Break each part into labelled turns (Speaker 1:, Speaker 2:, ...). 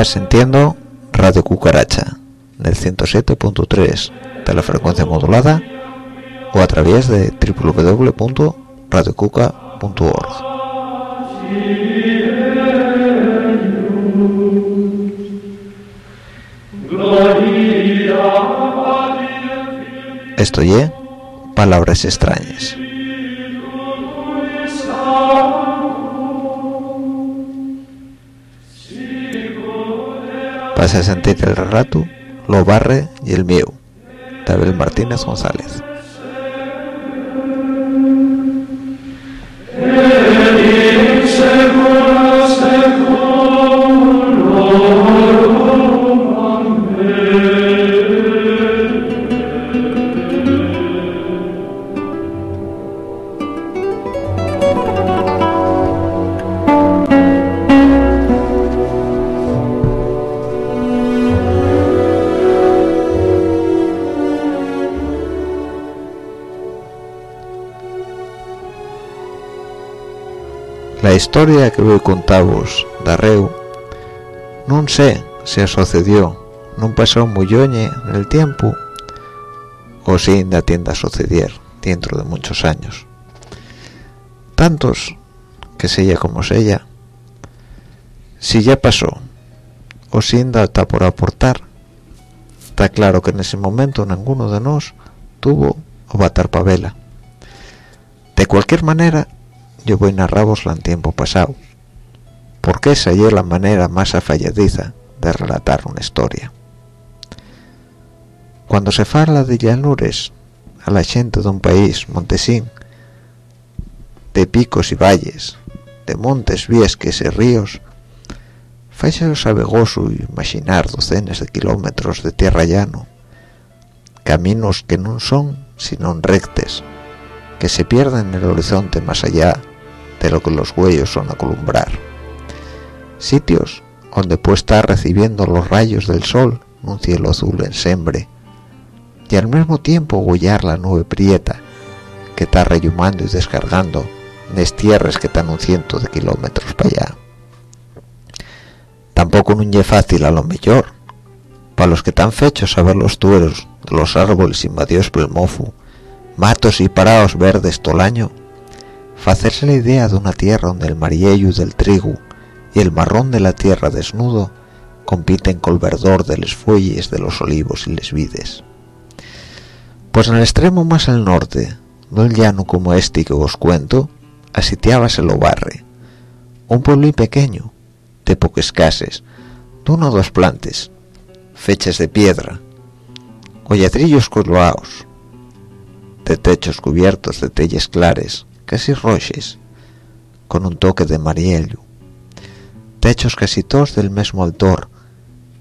Speaker 1: Estás Radio Cucaracha del 107.3 de la frecuencia modulada o a través de www.radiocuca.org. Esto y palabras extrañas. Vas a sentir el relato, lo barre y el mío. Tabel Martínez González. Historia que voy a contaros Reu, no sé si sucedió, no pasó muy en el tiempo o si ainda tienda a suceder dentro de muchos años. Tantos que sella como sella, si ya pasó o si ainda está por aportar, está claro que en ese momento ninguno de nos tuvo o batar pavela. De cualquier manera, yo voy a narraros en tiempo pasado, porque esa es la manera más afalladiza de relatar una historia. Cuando se fala de llanures a la de un país montesín, de picos y valles, de montes, viesques y ríos, faise sabegoso imaginar docenas de kilómetros de tierra llano, caminos que no son sino rectes, que se pierden en el horizonte más allá de lo que los huellos son a columbrar. Sitios donde puede estar recibiendo los rayos del sol un cielo azul en sembre, y al mismo tiempo huellar la nube prieta que está reyumando y descargando tierras que están un ciento de kilómetros para allá. Tampoco no es fácil a lo mejor, para los que están fechos a ver los tueros de los árboles invadidos por el mofu, matos y parados verdes todo el año, hacerse la idea de una tierra donde el mariello del trigo y el marrón de la tierra desnudo compiten con el verdor de los fuelles de los olivos y les vides. Pues en el extremo más al norte, no el llano como este que os cuento, asitiábase lo barre, un pueblo pequeño, de pocas casas, de uno o dos plantes, fechas de piedra, colladrillos coloaos, de techos cubiertos de telles clares, casi roches, con un toque de mariello, techos casi todos del mismo altor,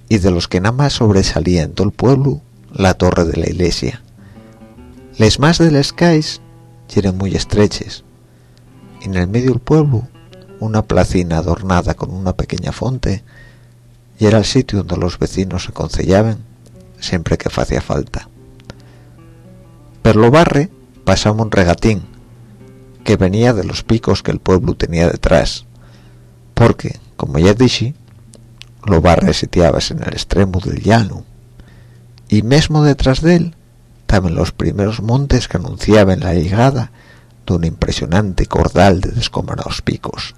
Speaker 1: y de los que nada más sobresalía en todo el pueblo la torre de la iglesia. Les más de las calles eran muy estreches, en el medio del pueblo una placina adornada con una pequeña fonte, y era el sitio donde los vecinos se concellaban siempre que hacía falta. Pero lo barre pasaba un regatín que venía de los picos que el pueblo tenía detrás, porque, como ya dije, lo barra sitiabas en el extremo del llano, y mismo detrás de él estaban los primeros montes que anunciaban la llegada de un impresionante cordal de descomodados picos.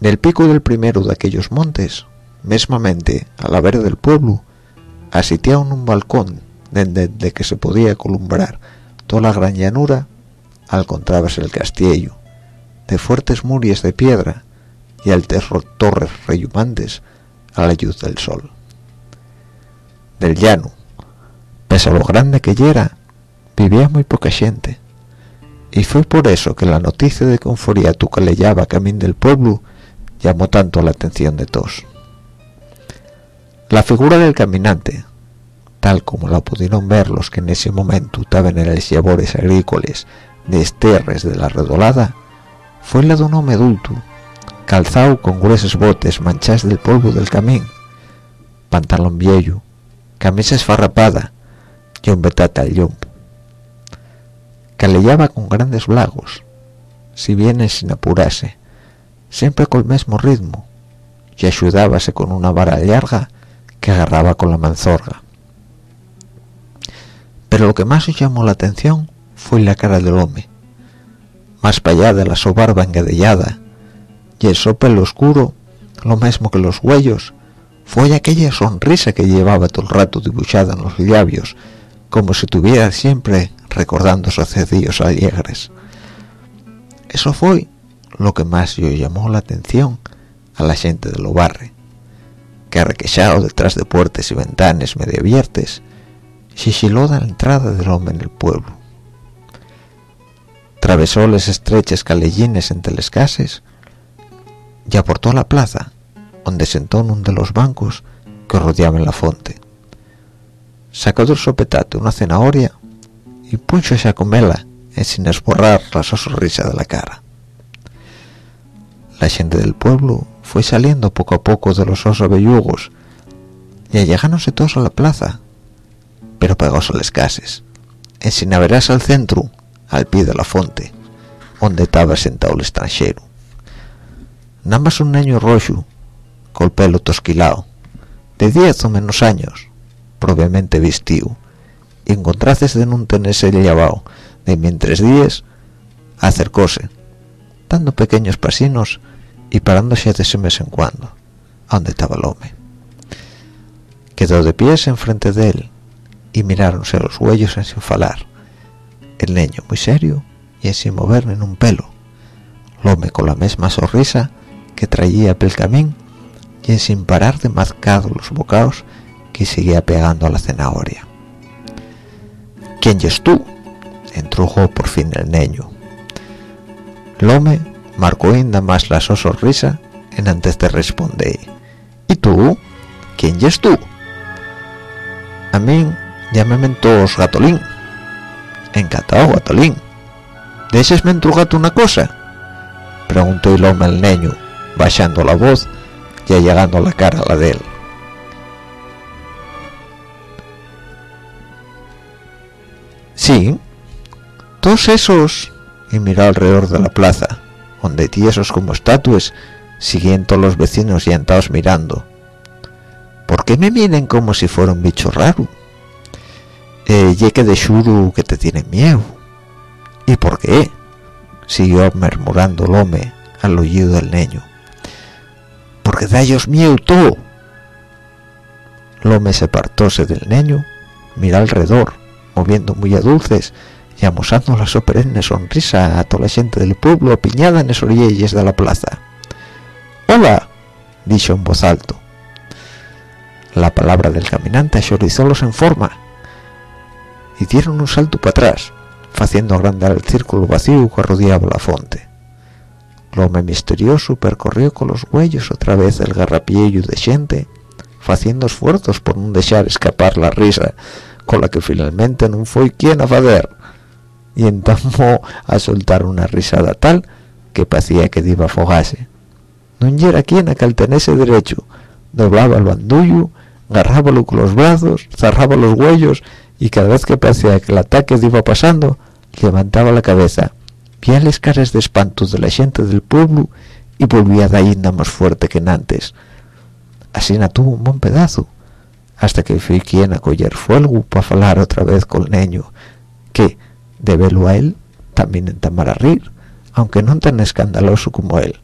Speaker 1: En el pico del primero de aquellos montes, mesmamente a la vera del pueblo, asitiaban un balcón desde que se podía columbrar toda la gran llanura encontrábase el castillo, de fuertes murallas de piedra y altas torres reyumantes a la luz del sol. Del llano, pese a lo grande que era, vivía muy poca gente, y fue por eso que la noticia de que un foriatu que le llama camino del pueblo llamó tanto la atención de todos. La figura del caminante, tal como la pudieron ver los que en ese momento estaban en los labores agrícolas de esterres de la redolada fue la de un hombre adulto, calzado con gruesos botes manchadas del polvo del camín, pantalón viejo, camisa esfarrapada y un betata al. Calellaba con grandes blagos, si bien sin apurarse, siempre con el mismo ritmo, y ayudábase con una vara larga que agarraba con la manzorga. Pero lo que más llamó la atención fue la cara del hombre, más de la so barba engadellada, y el so pelo oscuro, lo mismo que los huellos, fue aquella sonrisa que llevaba todo el rato dibujada en los labios, como si tuviera siempre recordando sucedidos alegres. Eso fue lo que más yo llamó la atención a la gente de lo barre, que arrequechado detrás de puertas y ventanas medio abiertas, chichiló de la entrada del hombre en el pueblo. Travesó las estrechas calellines entre las casas y aportó a la plaza, donde sentó en uno de los bancos que rodeaban la fonte. Sacó del sopetate una zanahoria y puso a comela sin esborrar la sonrisa de la cara. La gente del pueblo fue saliendo poco a poco de los osos vellugos y llegándose todos a la plaza, pero pegóse las casas, en sin haberás al centro, al pie de la fonte, donde estaba sentado el extranjero. Nada un niño rojo, con el pelo tosquilado, de diez o menos años, probablemente vestido, y encontraces de no tenerse llevado de mientras días, acercóse, dando pequeños pasinos y parándose de ese mes en cuando, a donde estaba el hombre. Quedó de pies enfrente de él y miráronse los huellos en sin falar. El niño muy serio y sin mover en un pelo. El hombre con la misma sonrisa que traía pel camín y sin parar de marcar los bocados que seguía pegando a la zanahoria. ¿Quién es tú? entrujó por fin el niño. Lome marcó ainda más la sonrisa en antes de responder. ¿Y tú? ¿Quién es tú? A mí llámeme todos Gatolín. Encantado, Gatolín. ¿Deses me gato una cosa? Preguntó el hombre al niño, bajando la voz y llegando la cara a la de él. Sí, todos esos... y miró alrededor de la plaza donde tiesos como estatuas siguiendo los vecinos y entados mirando. ¿Por qué me miren como si fuera un bicho raro? Eh, de shuru que te tiene miedo. ¿Y por qué? Siguió murmurando el hombre al oído del niño. Porque da ellos miedo todo. El hombre se apartóse del niño, miró alrededor, moviendo muy a dulces y amosando la so perenne sonrisa a toda la gente del pueblo apiñada en las orillas de la plaza. ¡Hola! dijo en voz alto. La palabra del caminante los en forma y dieron un salto para atrás, haciendo agrandar el círculo vacío que rodeaba la fonte. El hombre misterioso percorrió con los huellos otra vez el garrapiello de gente, haciendo esfuerzos por no dejar escapar la risa con la que finalmente no fue quien a fader y entamó a soltar una risada tal que parecía que iba a afogarse. No era quien a caltenese derecho, doblaba el bandullo, agarrábalo con los brazos, cerraba los huellos y cada vez que parecía que el ataque iba pasando, levantaba la cabeza, veía las caras de espanto de la gente del pueblo y volvía de ainda más fuerte que antes. Así no tuvo un buen pedazo, hasta que fui quien a coger fuego para hablar otra vez con el niño, que, de verlo a él también entamar a rir aunque no tan escandaloso como él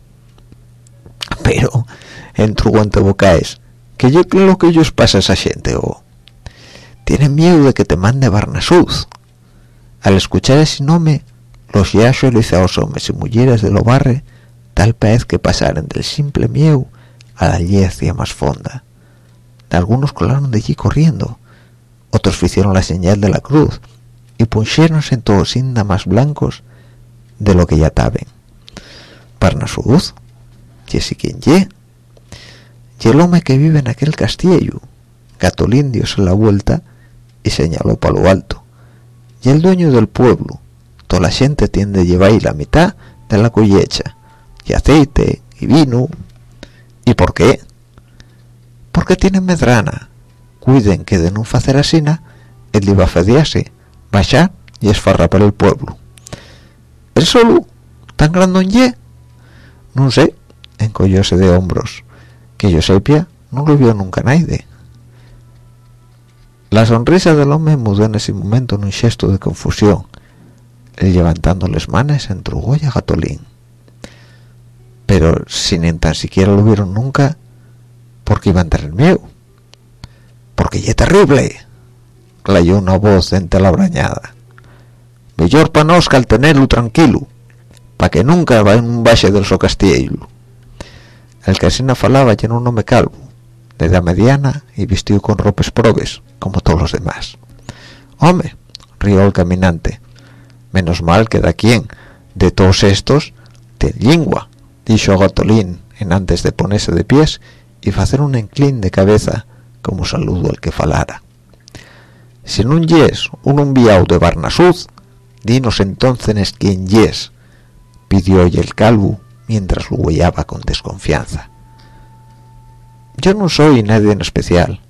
Speaker 1: pero en guante boca es que yo creo que ellos pasa esa gente o tienen miedo de que te mande Barnasuz al escuchar ese nombre los ya suavizados hombres y mujeres de lo barre tal vez que pasaran del simple miedo a la yecia más fonda algunos colaron de allí corriendo otros hicieron la señal de la cruz y pusiéronse todos inda más blancos de lo que ya taben. Parnasuz, y si quien ye, y el hombre que vive en aquel castillo, Gatolindio se la vuelta y señaló para lo alto. Y el dueño del pueblo, toda la gente tiende a llevar la mitad de la collecha, y aceite, y vino. ¿Y por qué? Porque tienen medrana. Cuiden que de no hacer asina, él iba a fediarse bajar y esfarrapar el pueblo. ¿El solo? ¿Tan grandón ye? No sé, encollóse de hombros. que yo sepia no lo vio nunca nadie la sonrisa del hombre mudó en ese momento en un gesto de confusión él levantando las manos entrugó a Gatolín. Pero sin ni tan siquiera lo vieron nunca porque iban a tener miedo. Porque ya terrible clayó una voz entre la brañada mejor para nos al tenerlo tranquilo para que nunca va en un valle del so castillo el que así falaba ya un hombre calvo de edad mediana y vestido con ropas probes como todos los demás. Hombre rió el caminante. Menos mal que da quien de todos estos de lengua dijo Gatolín en antes de ponerse de pies y hacer un enclín de cabeza como saludo al que falara. Si no un yes un enviado de Barnasud dinos entonces quién yes pidió el calvo mientras lo huellaba con desconfianza yo no soy nadie en especial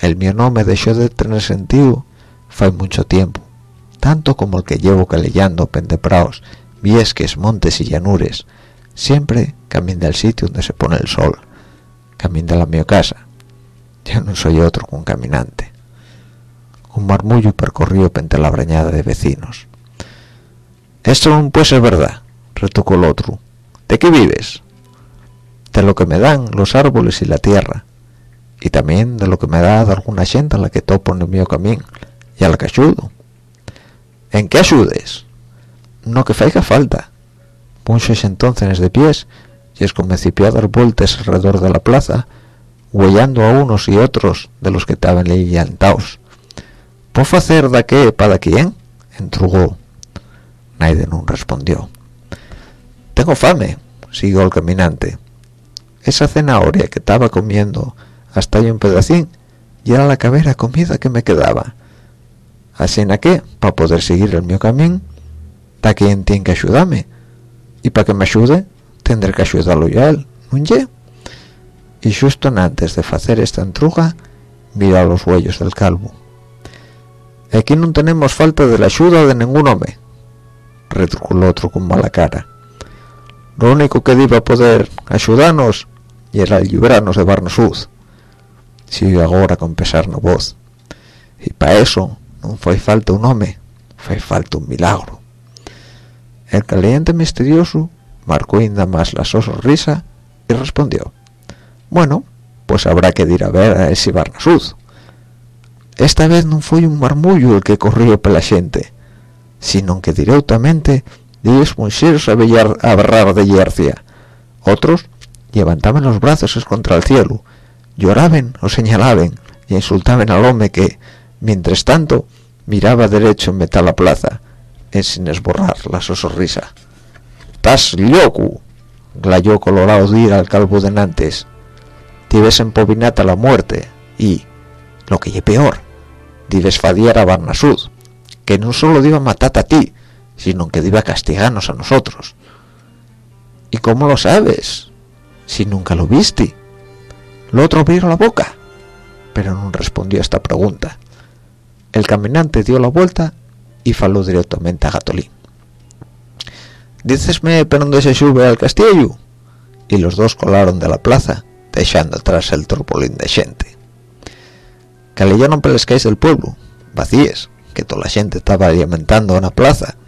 Speaker 1: el mío nombre dejó de tener sentido fue mucho tiempo tanto como el que llevo calellando pendepraos, viesques, montes y llanures, siempre camino del sitio donde se pone el sol, camino de la mi casa. Yo no soy otro que un caminante. Un marmullo percorrió pente la brañada de vecinos. Esto no puede ser verdad, retocó el otro. ¿De qué vives? De lo que me dan los árboles y la tierra, y también de lo que me da alguna gente a la que topo en el mío camino y a la que ayudo. En qué ayudes no que faiga falta. Muchos entonces de pies y es como a dar vueltas alrededor de la plaza huellando a unos y otros de los que estaban levantados ¿puedo hacer de qué para quién? entrugó. Naiden respondió. Tengo fame siguió el caminante esa zanahoria que estaba comiendo hasta ahí un pedacín y era la cabera comida que me quedaba. Así en qué para poder seguir el mío camino ta quien tiene que ayudarme. Y para que me ayude tendré que ayudarlo yo a él ¿no y justo antes de hacer esta entruga mira los huellos del calvo. Aquí no tenemos falta de la ayuda de ningún hombre retrucó el otro con mala cara lo único que iba a poder ayudarnos y era librarnos de Barnosuz siguió ahora con pesar no voz y para eso no fue falta un hombre fue falta un milagro. El caliente misterioso marcó ainda más la sonrisa y respondió bueno pues habrá que ir a ver a ese Barnasud esta vez no fue un marmullo el que corrió por la gente sino que directamente diez monseros a berrar de yercia. Otros levantaban los brazos contra el cielo. Lloraban o señalaban y insultaban al hombre que mientras tanto miraba derecho en metal la plaza en sin esborrar la sonrisa estás loco glayó colorado de ir al calvo de nantes. Debes empovinata la muerte y lo que ye peor debes fadiar a Barnasud que no solo iba a matar a ti sino que iba a castigarnos a nosotros. ¿y cómo lo sabes? si nunca lo viste. Lo otro abrió la boca pero no respondió a esta pregunta. El caminante dio la vuelta y faló directamente a Gatolín. «Dícesme por dónde se sube al castillo?» y los dos colaron de la plaza dejando atrás el turpolín de gente. Calellaron por las calles del pueblo vacíes que toda la gente estaba alimentando en la plaza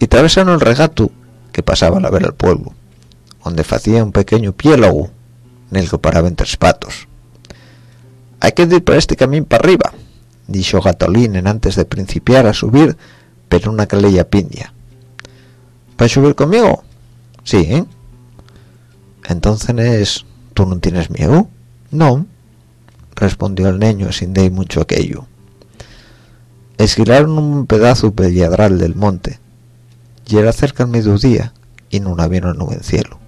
Speaker 1: y atravesaron el regato que pasaba a ver el pueblo donde hacía un pequeño piélago en el que paraban tres patos hay que ir por este camino para arriba dijo Gatolín en antes de principiar a subir pero una calella pindia ¿para subir conmigo? sí ¿eh? entonces ¿tú no tienes miedo? no respondió el niño sin de mucho aquello esquilaron un pedazo pelladral del monte y era cerca del mediodía y no había una nube en cielo.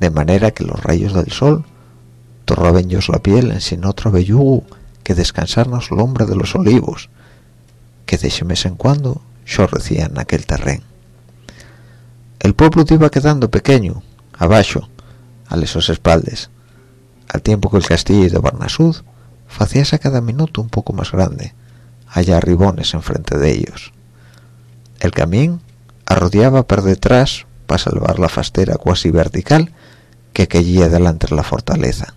Speaker 1: De manera que los rayos del sol torraban la piel en sin otro vellugo que descansarnos el hombre de los olivos que de mes en cuando en aquel terreno el pueblo iba quedando pequeño abajo a esos espaldes al tiempo que el castillo de Barnasud hacíase cada minuto un poco más grande allá ribones enfrente de ellos. El camín arrodeaba por detrás para salvar la fastera cuasi vertical que caía delante de la fortaleza.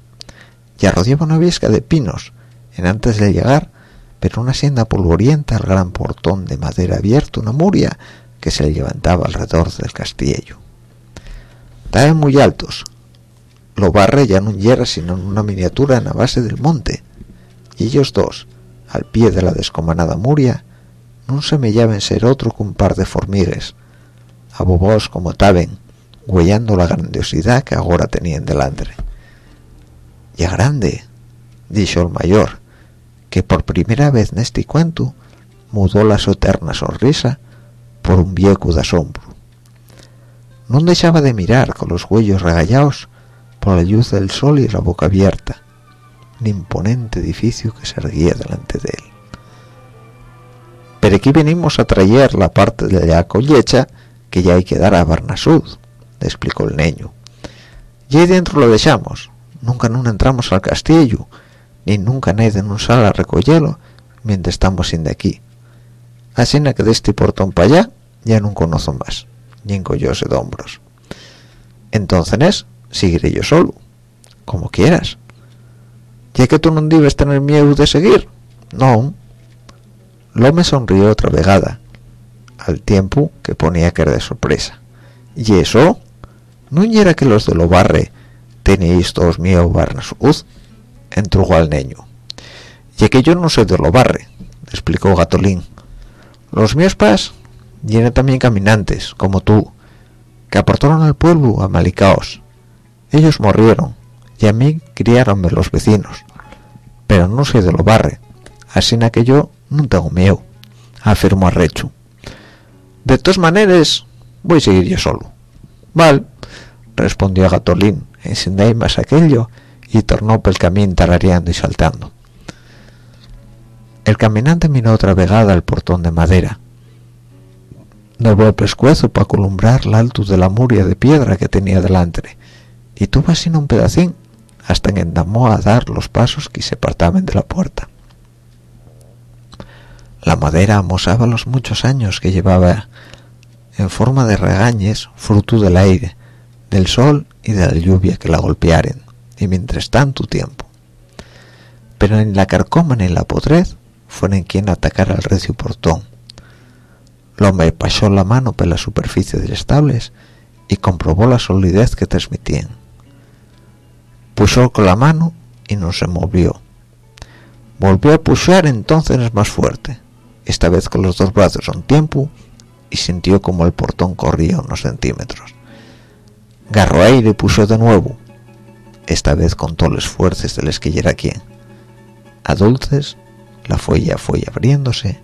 Speaker 1: Ya rodeaba una viesca de pinos, en antes de llegar, pero una senda polvorienta al gran portón de madera abierto, una muria que se levantaba alrededor del castillo. Estaban muy altos. Lo barre ya no era sino una miniatura en la base del monte, y ellos dos, al pie de la descomanada muria, no semellaban ser otro que un par de formigues, abobos como taben, huellando la grandiosidad que ahora tenían delante. Ya grande, dijo el mayor, que por primera vez en este cuento mudó la soterna sonrisa por un viejo de asombro. No dejaba de mirar con los huellos regallados por la luz del sol y la boca abierta, un imponente edificio que se erguía delante de él. Pero aquí venimos a traer la parte de la collecha que ya hay que dar a Barnasud, explicó el niño. Y ahí dentro lo dejamos, nunca no entramos al castillo, ni nunca nadie nos sale a recogerlo mientras estamos sin de aquí. Así que de este portón para allá ya no conozco más, ni encollóse de hombros. Entonces, seguiré yo solo, como quieras. Ya que tú no debes tener miedo de seguir, no. Lo me sonrió otra vegada, al tiempo que ponía que era de sorpresa. ¿Y eso? ¿No era que los de lo barre tenéis todos miedo Barnasud? Entró al niño. Ya que yo no soy de lo barre, explicó Gatolín. Los míos pas también caminantes, como tú, que aportaron al pueblo a malicaos. Ellos murieron, y a mí criaronme los vecinos. Pero no soy de lo barre, así que yo no tengo miedo, afirmó Arrechu. De todas maneras, voy a seguir yo solo. Val, respondió Gatolín, en más aquello, y tornó por el camino tarareando y saltando. El caminante miró otra vegada al portón de madera. Dobló el pescuezo para columbrar la altura de la muria de piedra que tenía delante, y tuvo así un pedacín hasta que endamó a dar los pasos que se apartaban de la puerta. La madera amosaba los muchos años que llevaba en forma de regañes fruto del aire, del sol y de la lluvia que la golpearen, y mientras tanto tiempo. Pero en la carcoma ni en la podrez fueron quien atacara al recio portón. El hombre pasó la mano por la superficie de estables y comprobó la solidez que transmitían. Puso con la mano y no se movió. Volvió a pushar entonces más fuerte, esta vez con los dos brazos a un tiempo, y sintió como el portón corría unos centímetros. Garró aire y puso de nuevo, esta vez con todos los esfuerzos de les que era quien. A dulces la folla fue abriéndose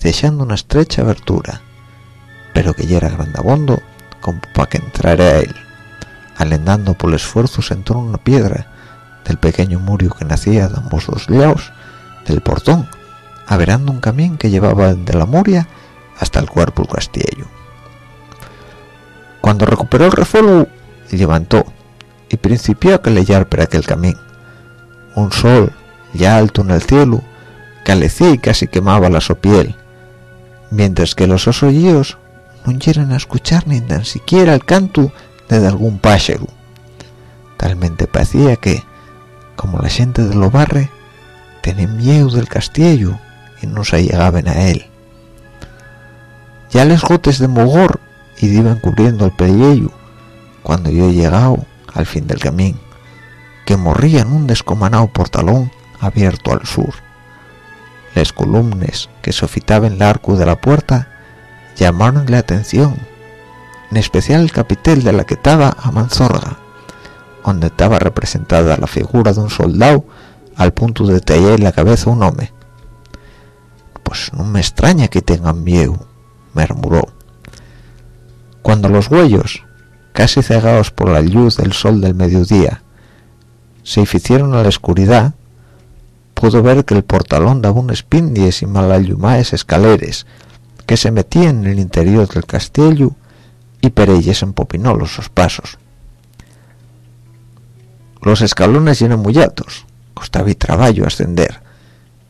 Speaker 1: dejando una estrecha abertura pero que ya era grandabondo como para que entrara a él alendando por el esfuerzo entró una piedra del pequeño murio que nacía de ambos dos lados del portón averando un camino que llevaba de la muria hasta el cuerpo del castillo cuando recuperó el refolo levantó y principió a calellar por aquel camino un sol ya alto en el cielo calecía y casi quemaba la sopiel, mientras que los osollos no llegan a escuchar ni tan siquiera el canto de algún pájaro. Talmente parecía que, como la gente de lo barre, tenían miedo del castillo no se llegaban a él. Ya les gotes de mogor y iban cubriendo el pellejo cuando yo he llegado al fin del camino, que morrían un descomanado portalón abierto al sur las columnas que sofitaban el arco de la puerta llamaron la atención, en especial el capitel de la que estaba a Manzorga, donde estaba representada la figura de un soldado al punto de tallar la cabeza un hombre. Pues no me extraña que tengan miedo, murmuró. Cuando los huellos, casi cegados por la luz del sol del mediodía, se hicieron a la oscuridad, pudo ver que el portalón daba unas pindies y malayumaes escaleres que se metían en el interior del castillo y per ellas empopinó los pasos. Los escalones eran muy altos, costaba y trabajo ascender,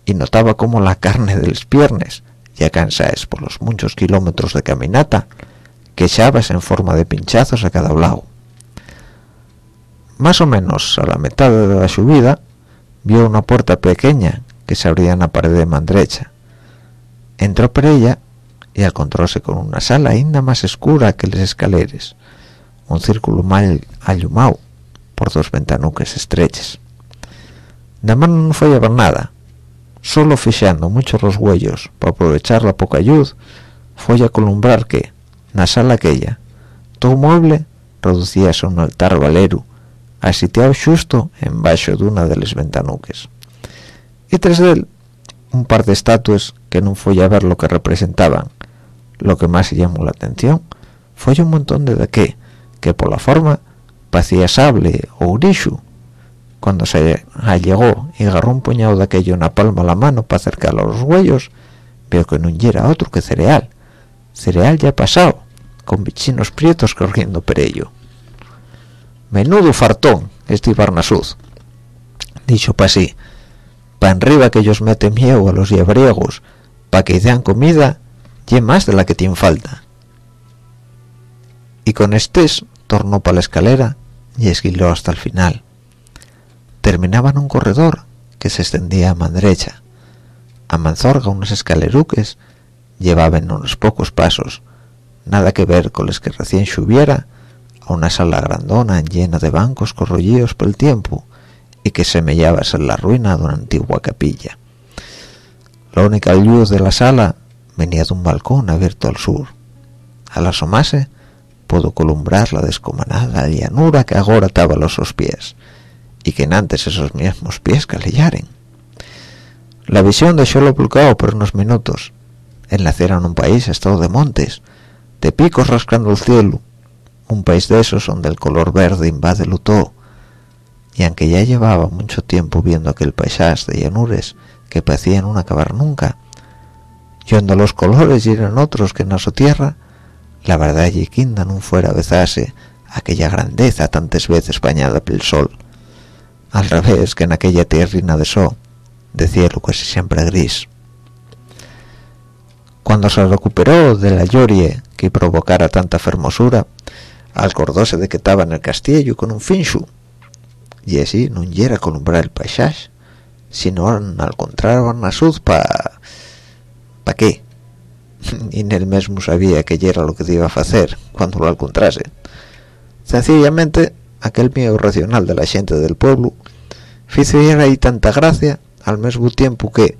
Speaker 1: y notaba como la carne de las piernas, ya cansadas por los muchos kilómetros de caminata, que echabas en forma de pinchazos a cada lado. más o menos a la mitad de la subida vio una puerta pequeña que se abría en la pared de mandrecha entró por ella y encontróse con una sala ainda más oscura que las escaleras un círculo mal allumado por dos ventanuques estrechas de mano no fue a ver nada solo fijando mucho los huellos para aprovechar la poca luz fue a columbrar que la sala aquella todo mueble reducíase a un altar valero asitiado justo en de una de las ventanuques. Y tras él un par de estatuas que no fue a ver lo que representaban. Lo que más llamó la atención fue un montón de de qué que por la forma parecía sable o cuando se allegó y agarró un puñado de aquello en la palma a la mano para acercarlo a los huellos veo que no era otro que cereal. Cereal ya pasado con bichinos prietos corriendo por ello. Menudo fartón este Barnasuz dicho para sí. Pa arriba que ellos meten miedo a los yebriegos pa que den comida y más de la que tiene falta. Y con estés tornó para la escalera y esquiló hasta el final. Terminaba en un corredor que se extendía a mano derecha. A manzorga unos escaleruques llevaban unos pocos pasos, nada que ver con los que recién subiera a una sala grandona llena de bancos corrollidos por el tiempo y que semellaba ser la ruina de una antigua capilla. La única luz de la sala venía de un balcón abierto al sur. Al asomarse, puedo columbrar la descomanada llanura que ahora estaba a los pies y que antes esos mismos pies calellaren. La visión dejólo bloqueado por unos minutos. Enlaceran un país estado de montes, de picos rascando el cielo, un país de esos donde el color verde invade todo. Y aunque ya llevaba mucho tiempo viendo aquel paisaje de llanures que parecían no acabar nunca, yendo los colores eran otros que en su tierra, la verdad y quinda no fuera a besarse aquella grandeza tantas veces bañada por el sol al revés que en aquella tierrina de sol de cielo casi siempre gris. Cuando se recuperó de la llorie que provocara tanta fermosura acordóse de que estaba en el castillo con un finchu y así no era columbrar el paisaje sino al contrario una sud pa pa qué. Y en él mismo sabía que era lo que iba a hacer cuando lo encontrase sencillamente aquel miedo racional de la gente del pueblo hizo ahí tanta gracia al mismo tiempo que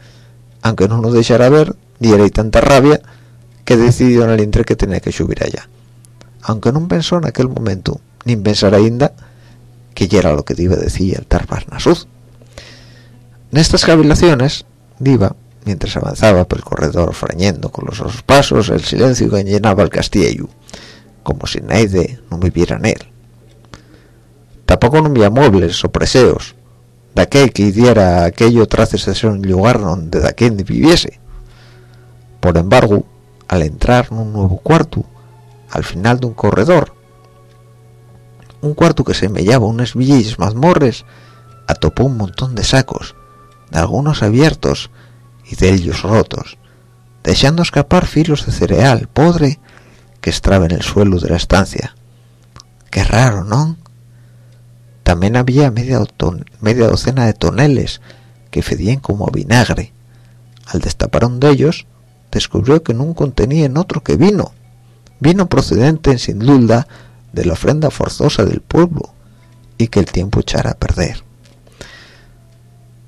Speaker 1: aunque no lo dejara ver diera tanta rabia que decidió en el intre que tenía que subir allá. Aunque no pensó en aquel momento ni pensar ainda que ya era lo que iba a decir el Tarbarnasud en estas cavilaciones diva mientras avanzaba por el corredor frañendo con los dos pasos el silencio que llenaba el castillo como si nadie no viviera en él. Tampoco no había muebles o preseos de aquel que diera aquello traces de ser un lugar donde de viviese por embargo al entrar en un nuevo cuarto al final de un corredor un cuarto que se semellaba unas villas mazmorres atopó un montón de sacos de algunos abiertos y de ellos rotos, dejando escapar filos de cereal podre que estaba en el suelo de la estancia. Qué raro, ¿no? También había media, media docena de toneles que fedían como vinagre. Al destapar uno de ellos, descubrió que no contenían otro que vino, vino procedente sin duda de la ofrenda forzosa del pueblo y que el tiempo echara a perder.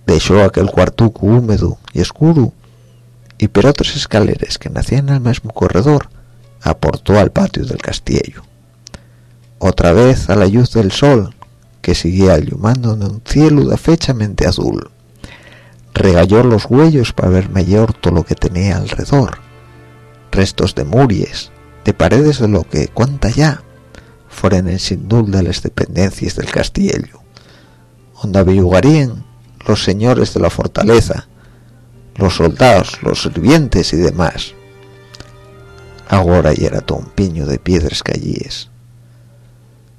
Speaker 1: Dejó aquel cuartuco húmedo y oscuro y por otras escaleras que nacían en el mismo corredor aportó al patio del castillo. Otra vez a la luz del sol que seguía ilumando en un cielo de fechamente azul regalló los huellos para ver mejor todo lo que tenía alrededor restos de muries de paredes de lo que cuanta ya fueron en sin duda las dependencias del castillo donde aviugarían los señores de la fortaleza, los soldados, los sirvientes y demás. Ahora ya era todo un piño de piedras callíes.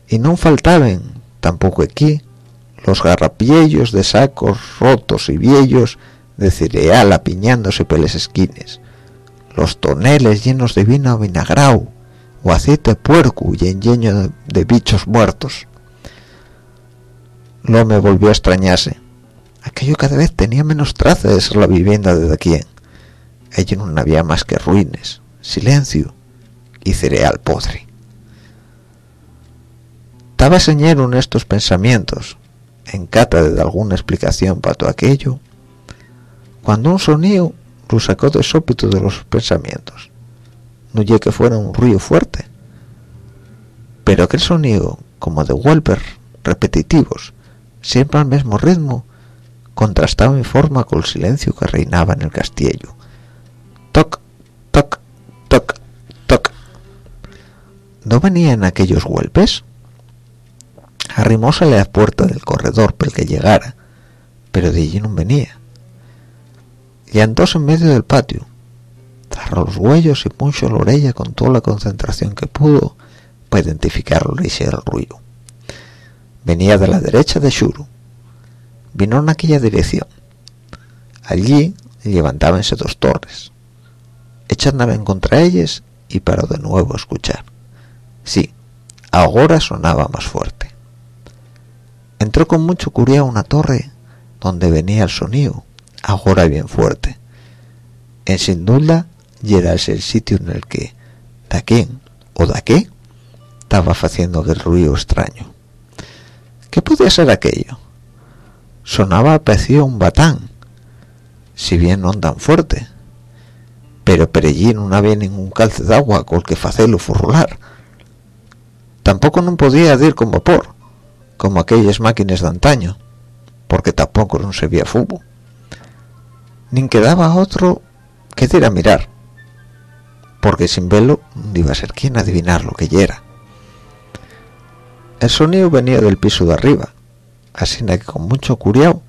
Speaker 1: Y no faltaban, tampoco aquí, los garrapiellos de sacos rotos y viejos de cereal apiñándose por las esquines, los toneles llenos de vino vinagrao o aceite puerco y en lleno de bichos muertos, lo me volvió a extrañarse. Aquello cada vez tenía menos traza de ser la vivienda de quien allí no había más que ruines silencio y cereal podre estaba señero en estos pensamientos en cata de alguna explicación para todo aquello cuando un sonido lo sacó de sópito de los pensamientos. No llegue que fuera un ruido fuerte. Pero aquel sonido como de golpes repetitivos siempre al mismo ritmo contrastaba en forma con el silencio que reinaba en el castillo. Toc toc toc toc. No venían aquellos golpes arrimósale a la puerta del corredor para que llegara pero de allí no venía. Y en medio del patio cerró los huellos y punchó la orella con toda la concentración que pudo para identificar y el ruido. Venía de la derecha de Shuru. Vino en aquella dirección. Allí levantábanse dos torres. Echándome contra ellas y paró de nuevo a escuchar. Sí ahora sonaba más fuerte entró con mucho curia a una torre donde venía el sonido ahora bien fuerte. En sin duda y era ese el sitio en el que de quién o de qué estaba haciendo aquel ruido extraño. ¿qué podía ser aquello? sonaba parecía un batán si bien no tan fuerte. Pero por allí no había ningún calce de agua con que hacerlo furrular tampoco no podía ir con vapor como aquellas máquinas de antaño porque tampoco no se veía fútbol. Ni quedaba otro que ir a mirar porque sin verlo no iba a ser quien adivinar lo que era. El sonido venía del piso de arriba así que con mucho curiao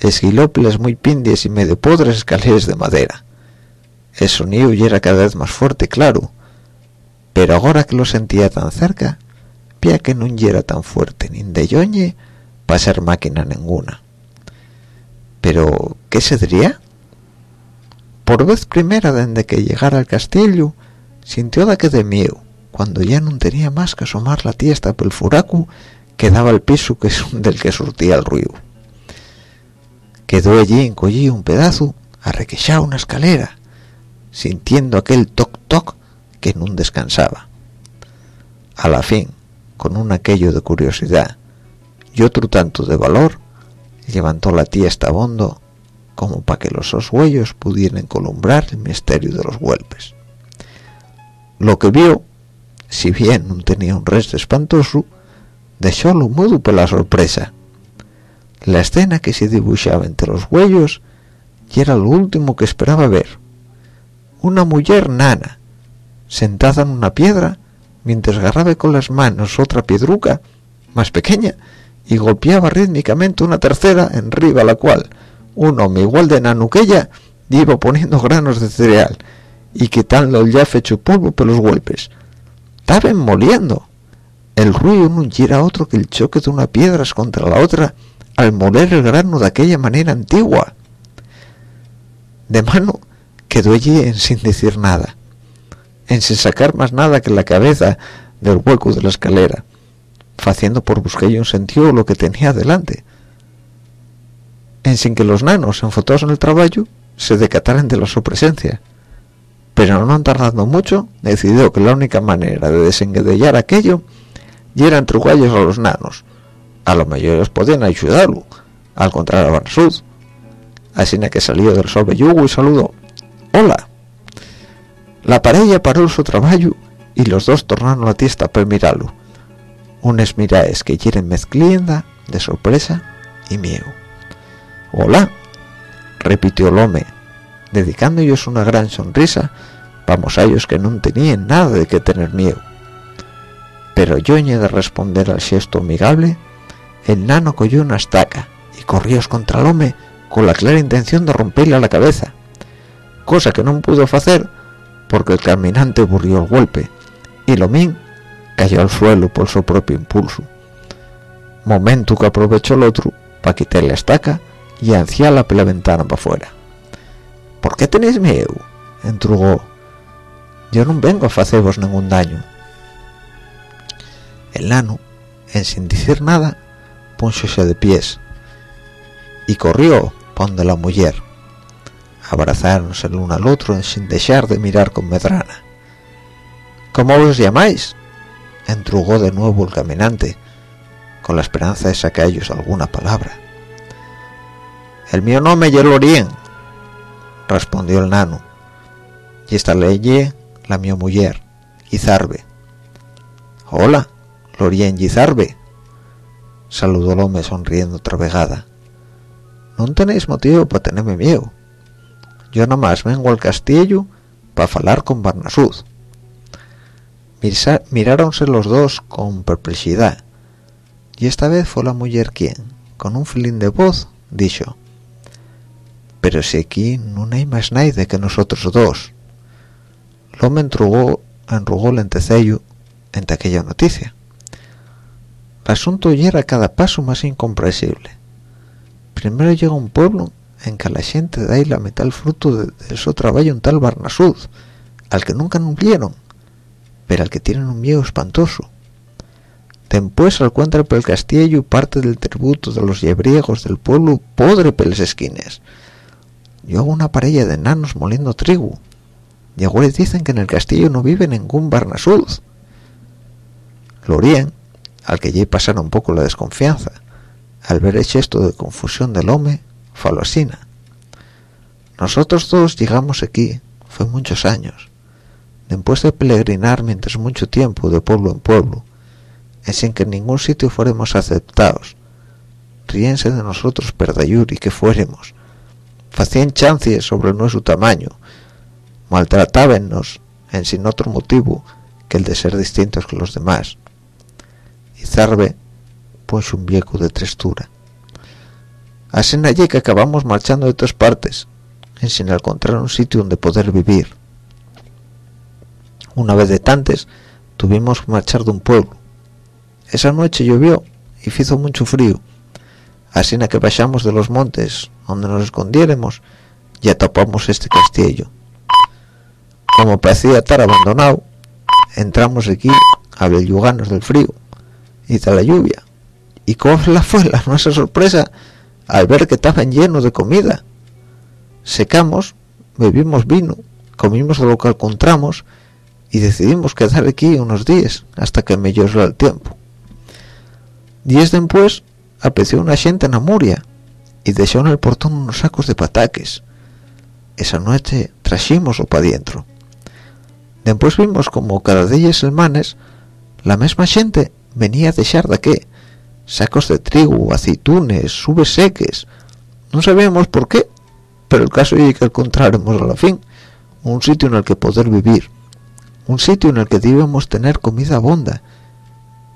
Speaker 1: esquilópilas muy pindies y medio podres escaleras de madera. El sonido ya era cada vez más fuerte claro pero ahora que lo sentía tan cerca que no era tan fuerte ni de yoñe para ser máquina ninguna. Pero ¿qué se diría? por vez primera desde que llegara al castillo sintió da que de miedo cuando ya no tenía más que asomar la tiesta por el furacu que daba el piso que del que surtía el ruido. Quedó allí encogido un pedazo arrequechado una escalera sintiendo aquel toc toc que no descansaba. A la fin con un aquello de curiosidad y otro tanto de valor levantó la tiesta bondo como para que los huellos pudieran columbrar el misterio de los golpes. Lo que vio, si bien no tenía un resto espantoso, lo mudo por la sorpresa. La escena que se dibujaba entre los huellos y era lo último que esperaba ver. Una mujer nana, sentada en una piedra, mientras agarraba con las manos otra piedruca, más pequeña, y golpeaba rítmicamente una tercera, en riba la cual un hombre igual de nano que ella iba poniendo granos de cereal y quitándolo ya fecho polvo por los golpes. Estaban moliendo. El ruido no era otro que el choque de una piedra contra la otra al moler el grano de aquella manera antigua. De mano quedó allí en sin decir nada, en sin sacar más nada que la cabeza del hueco de la escalera, haciendo por buscar un sentido lo que tenía delante. En sin que los nanos enfotados en el trabajo se decataran de la su presencia. Pero no tardando mucho decidió que la única manera de desengadellar aquello y era entrugallos a los nanos. A lo mejor podían ayudarlo al contrario a Barsud así que salió del yugo y saludó hola la pareja paró su trabajo y los dos tornaron la tiesta para mirarlo. Unas miradas que quieren mezclienda de sorpresa y miedo hola repitió el hombre dedicando ellos una gran sonrisa. Vamos a ellos que no tenían nada de que tener miedo pero yo de responder al gesto amigable el nano cogió una estaca y corrió contra el hombre con la clara intención de romperle la cabeza cosa que no pudo hacer porque el caminante burrió el golpe y Lomín cayó al suelo por su propio impulso momento que aprovechó el otro para quitarle la estaca y anciala por la ventana para afuera. ¿Por qué tenéis miedo? entrugó. Yo no vengo a haceros ningún daño. El nano, en sin decir nada, punchose de pies y corrió donde la mujer abrazáronse el uno al otro sin dejar de mirar con medrana. ¿cómo os llamáis? entrugó de nuevo el caminante con la esperanza de sacar alguna palabra. El mío nombre es Lorien respondió el nano. Y esta ley la mi mujer Izarbe hola Lorien Izarbe saludó el hombre sonriendo otra vegada no tenéis motivo para tenerme miedo yo nomás vengo al castillo para hablar con Barnasud. Miráronse los dos con perplejidad y esta vez fue la mujer quien con un filín de voz dijo pero si aquí no hay más nadie que nosotros dos lo me enrugó el entecello en aquella noticia. El asunto ya era cada paso más incomprensible. Primero llega un pueblo en que la gente la mitad fruto de, su trabajo un tal Barnasud al que nunca nos vieron pero al que tienen un miedo espantoso. Después al encuentra por el castillo parte del tributo de los yebriegos del pueblo podre peles esquines. Yo hago una parella de enanos moliendo trigo. Y ahora dicen que en el castillo no vive ningún Barnasud. Lorien al que ya pasara un poco la desconfianza al ver el gesto de confusión del hombre falosina. Nosotros todos llegamos aquí fue muchos años después de peregrinar mientras mucho tiempo de pueblo en pueblo en sin que en ningún sitio fuéramos aceptados. Ríense de nosotros perdayuri que fuéramos hacían chances sobre nuestro tamaño maltratábennos en sin otro motivo que el de ser distintos que los demás. Y Zarbe pues un viejo de trestura así allí que acabamos marchando de todas partes en sin encontrar un sitio donde poder vivir. Una vez de tantes tuvimos que marchar de un pueblo. Esa noche llovió y hizo mucho frío. Así que bajamos de los montes donde nos escondiéramos y atopamos este castillo. Como parecía estar abandonado entramos aquí a belluganos del frío y de la lluvia. Y la fue la nuestra sorpresa al ver que estaban llenos de comida secamos bebimos vino comimos lo que encontramos y decidimos quedar aquí unos días hasta que me lloró el tiempo. Días después apareció una gente en Amuria y dejó en el portón unos sacos de pataques. Esa noche trajimoslo para adentro. Después vimos como cada día manes la misma gente venía a dejar de qué sacos de trigo, aceitunes, subes seques. No sabemos por qué, pero el caso es que encontraremos a la fin un sitio en el que poder vivir, un sitio en el que debemos tener comida abonda,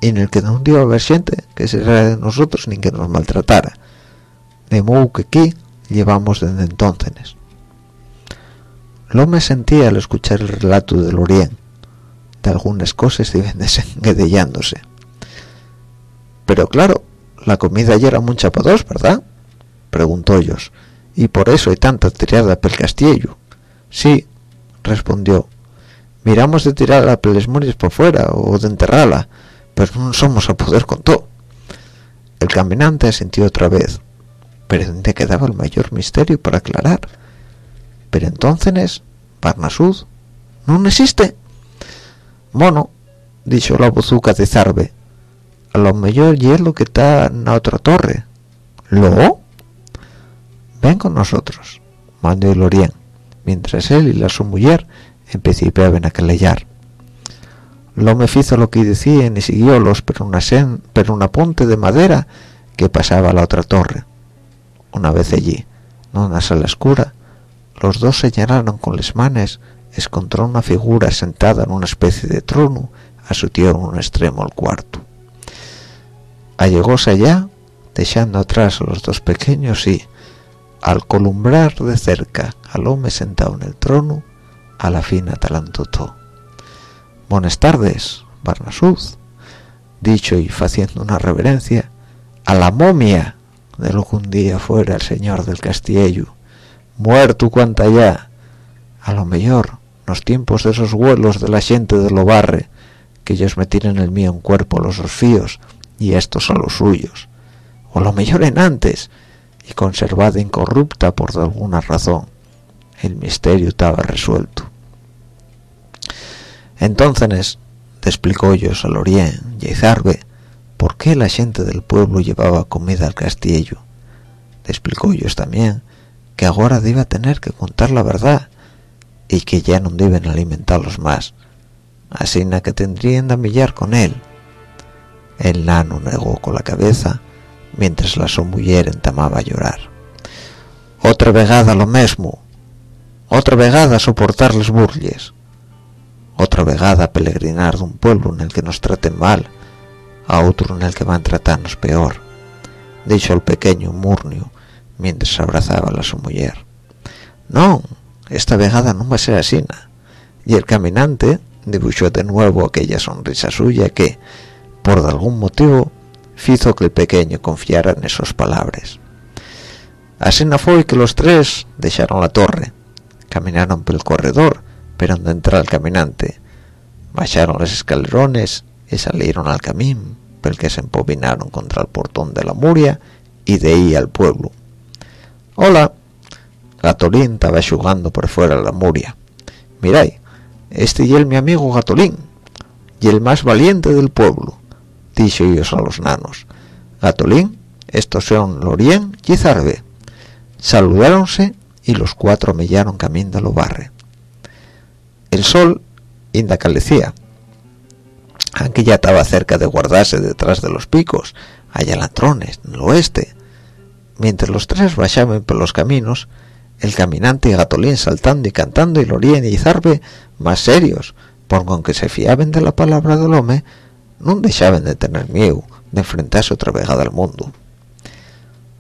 Speaker 1: y en el que no a haber gente que será de nosotros ni que nos maltratara. De modo que aquí llevamos desde entonces. Lo me sentía al escuchar el relato del Orient, de algunas cosas iban desenguedellándose pero claro la comida ya era mucha para dos verdad preguntó ellos y por eso hay tanta tirada pel castillo. Sí respondió. Miramos de tirar la peles murias por fuera o de enterrarla pero no somos a poder con todo. El caminante asintió otra vez pero donde quedaba el mayor misterio para aclarar pero entonces Parnasud no existe mono dijo la bozuca de Zarbe a lo mejor es lo que está en la otra torre. ¿lo? ven con nosotros mandó el Orien mientras él y la su mujer empezaban a calellar lo me hizo lo que decían y siguiólos por una sen, pero una ponte de madera que pasaba a la otra torre. Una vez allí en una sala oscura los dos señalaron con las manos encontró una figura sentada en una especie de trono a su tío en un extremo del cuarto allegóse allá dejando atrás a los dos pequeños y al columbrar de cerca al hombre sentado en el trono a la fin atalantotó buenas tardes Barnasud dicho y haciendo una reverencia a la momia de lo que un día fuera el señor del castillo muerto cuanta ya a lo mejor los tiempos de esos vuelos de la gente de lo barre que ellos me tiren el mío en cuerpo los orfíos y estos son los suyos. O lo mejor en antes y conservada incorrupta por alguna razón. El misterio estaba resuelto. Entonces explicó yo a Lorien y Izarbe por qué la gente del pueblo llevaba comida al castillo explicó ellos también que ahora deba tener que contar la verdad y que ya no deben alimentarlos más. Así na que tendrían de millar con él el nano negó con la cabeza mientras la su mujer entamaba a llorar. Otra vegada lo mismo otra vegada soportarles burles. Otra vegada peregrinar de un pueblo en el que nos traten mal a otro en el que van a tratarnos peor. Dicho el pequeño Murnio mientras abrazaba a su mujer no esta vegada no va a ser así y el caminante dibujó de nuevo aquella sonrisa suya que por algún motivo hizo que el pequeño confiara en esas palabras así no fue que los tres dejaron la torre caminaron por el corredor esperando entrar el caminante bajaron los escalerones y salieron al camino por el que se empobinaron contra el portón de la muria y de ahí al pueblo. Hola Gatolín estaba jugando por fuera de la muria miráis este y el mi amigo Gatolín y el más valiente del pueblo dicho ellos a los nanos. Gatolín estos son Lorien y Zarbe. Saludáronse y los cuatro mellaron camino de lo barre. El sol indacalecía aunque ya estaba cerca de guardarse detrás de los picos allá lantrones en el oeste. Mientras los tres bajaban por los caminos el caminante y Gatolín saltando y cantando y Lorien y Zarbe más serios porque aunque se fiaban de la palabra del hombre no dejaban de tener miedo de enfrentarse otra vez al mundo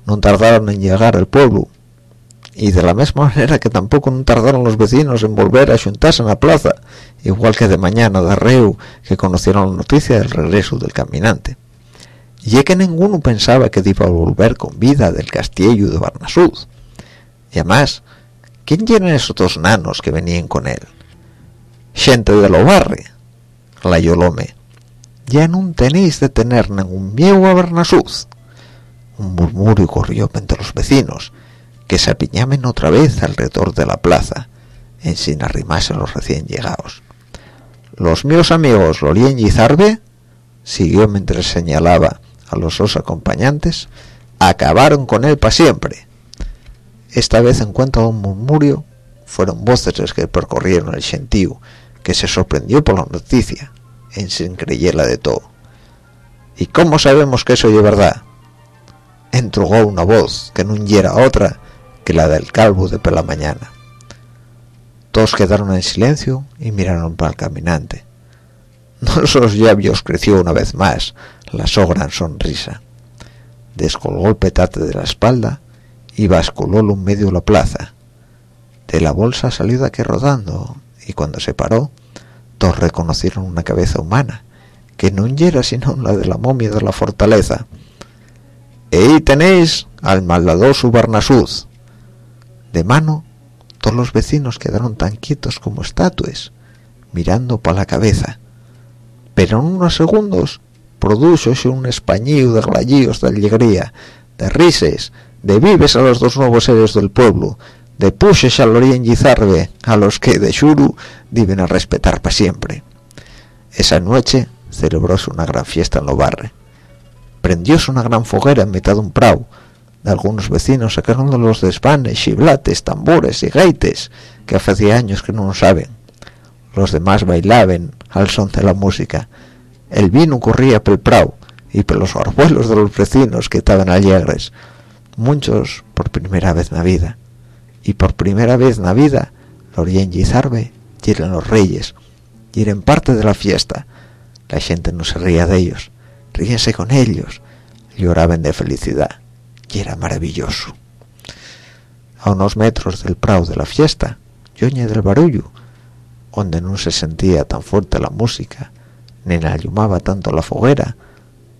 Speaker 1: no tardaron en llegar al pueblo. Y de la misma manera que tampoco no tardaron los vecinos en volver a juntarse en la plaza igual que de mañana de reu que conocieron la noticia del regreso del caminante. Y es que ninguno pensaba que iba a volver con vida del castillo de Barnasud. Y además ¿quién eran esos dos nanos que venían con él? gente de lo barre la yolome ya no tenéis de tener ningún miedo a Barnasud un murmurio corrió entre los vecinos que se apiñamen otra vez alrededor de la plaza en sin arrimarse los recién llegados. Los míos amigos Lorien y Zarbe siguió mientras señalaba a los dos acompañantes acabaron con él para siempre. Esta vez en cuanto a un murmurio fueron voces las que percorrieron el gentío que se sorprendió por la noticia en sin creyela de todo. Y cómo sabemos que eso es verdad entrugó una voz que no era otra que la del calvo de por la mañana. Todos quedaron en silencio y miraron para el caminante sus labios creció una vez más la sogra sonrisa. Descolgó el petate de la espalda y basculólo en medio de la plaza. De la bolsa salió de aquí rodando y cuando se paró todos reconocieron una cabeza humana que no era sino la de la momia de la fortaleza. Ahí tenéis al maldadoso Barnasud. De mano todos los vecinos quedaron tan quietos como estatuas mirando para la cabeza. Pero en unos segundos produjóse un españío de rayos de alegría de rises de vives a los dos nuevos seres del pueblo de puches a Lorien y Zarbe a los que de Shuru deben a respetar para siempre. Esa noche celebróse una gran fiesta en lo barre. Prendióse una gran foguera en mitad de un prau algunos vecinos sacaron de los desvanes chiblates tambores y gaites que hacía años que no saben. Los demás bailaban al son de la música. El vino corría por el prau y por los arbuelos de los vecinos que estaban alegres muchos por primera vez en la vida y por primera vez en la vida Lorien Zarbe eran los reyes eran parte de la fiesta. La gente no se ría de ellos ríense con ellos lloraban de felicidad y era maravilloso. A unos metros del prado de la fiesta yoñe del barullo donde no se sentía tan fuerte la música ni allumaba tanto la foguera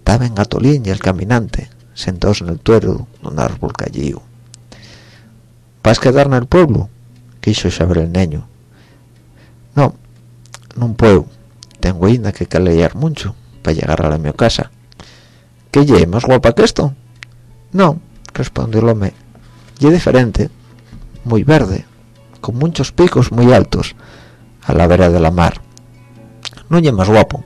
Speaker 1: estaban Gatolín y el caminante sentados en el tuero de un árbol callío ¿vas a quedar en el pueblo? quiso saber el niño no, no puedo tengo ainda que calear mucho para llegar a la mi casa ¿qué lle más guapa que esto? No, respondió Lomé. Y diferente, muy verde, con muchos picos muy altos, a la vera de la mar. No es más guapo,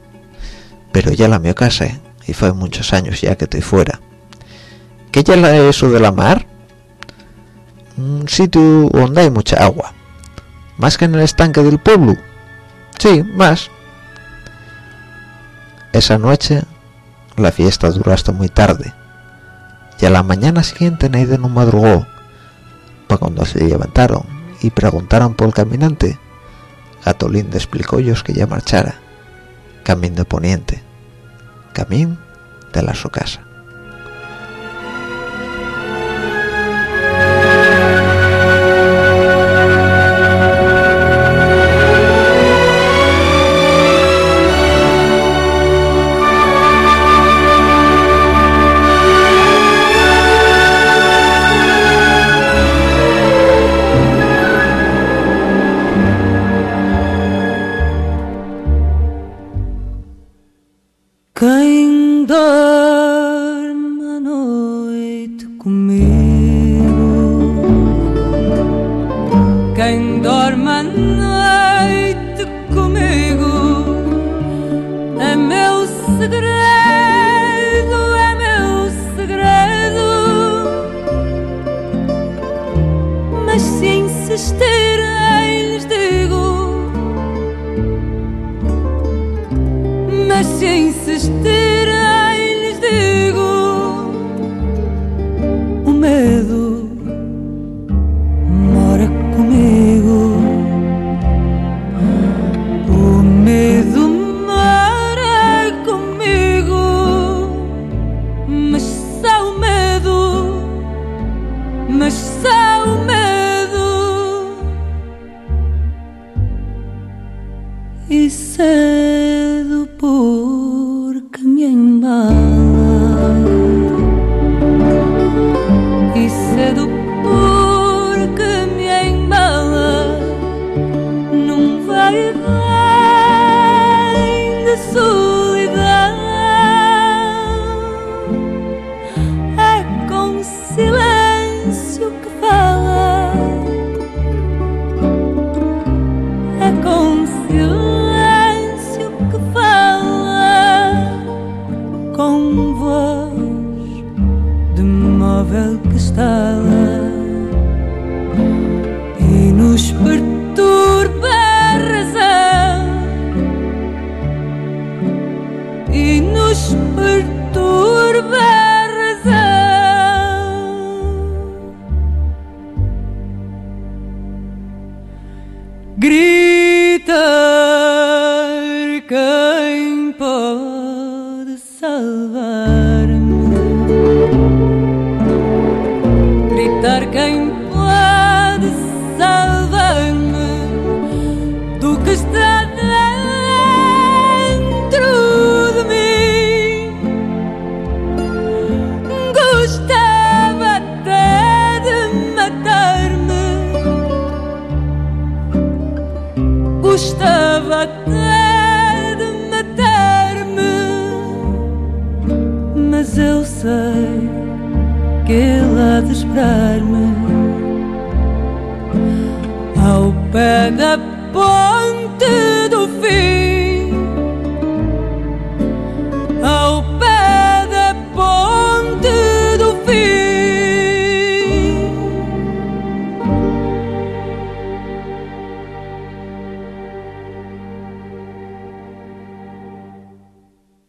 Speaker 1: pero ya la mi casa, ¿eh? y fue muchos años ya que estoy fuera. ¿Qué ya eso de la mar? Un sitio donde hay mucha agua. ¿Más que en el estanque del pueblo? Sí, más. Esa noche la fiesta duró hasta muy tarde. Y a la mañana siguiente Neide no madrugó. Para cuando se levantaron y preguntaron por el caminante, Gatolín explicó ellos que ya marchara. Camino de poniente. Camino de la su casa.
Speaker 2: De esperar-me